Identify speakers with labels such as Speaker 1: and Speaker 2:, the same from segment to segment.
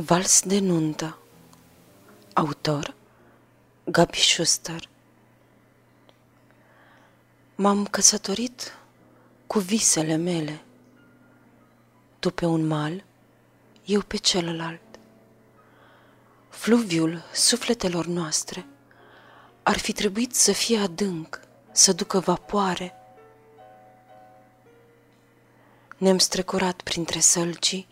Speaker 1: Vals de nuntă. Autor Gabi Schuster. M-am căsătorit cu visele mele. Tu pe un mal, eu pe celălalt. Fluviul sufletelor noastre Ar fi trebuit să fie adânc, să ducă vapoare. Ne-am strecurat printre sălcii,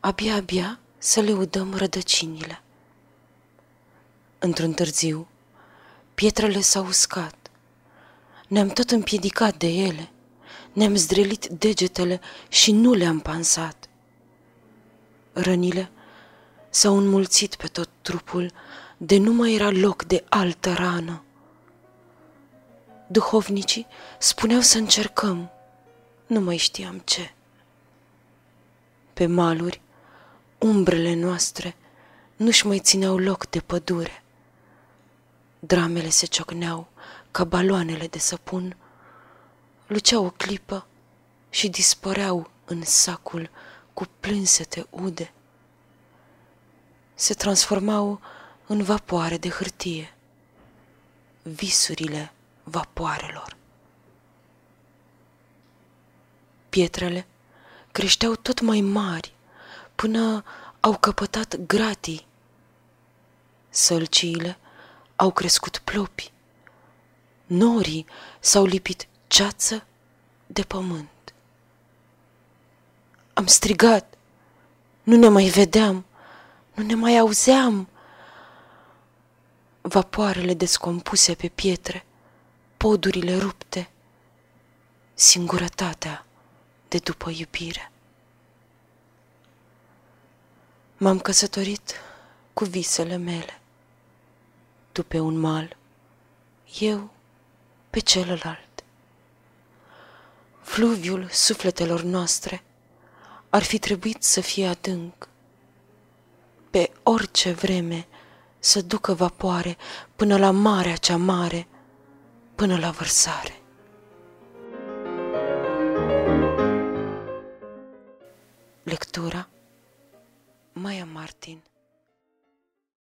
Speaker 1: abia, abia să le udăm rădăcinile. Într-un târziu, pietrele s-au uscat. Ne-am tot împiedicat de ele, ne-am zdrelit degetele și nu le-am pansat. Rănile s-au înmulțit pe tot trupul, de nu mai era loc de altă rană. Duhovnicii spuneau să încercăm, nu mai știam ce. Pe maluri umbrele noastre nu-și mai țineau loc de pădure. Dramele se ciocneau ca baloanele de săpun, luceau o clipă și dispăreau în sacul cu plânsete ude. Se transformau în vapoare de hârtie, visurile vapoarelor. Pietrele creșteau tot mai mari, până au căpătat gratii. Sălciile au crescut plopi, norii s-au lipit ceață de pământ. Am strigat, nu ne mai vedeam, nu ne mai auzeam. Vapoarele descompuse pe pietre, podurile rupte, singurătatea de după iubire. M-am căsătorit cu visele mele, tu pe un mal, eu pe celălalt. Fluviul sufletelor noastre ar fi trebuit să fie adânc, pe orice vreme să ducă vapoare până la marea cea mare, până la vărsare. Lectura Maya Martin